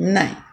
nine.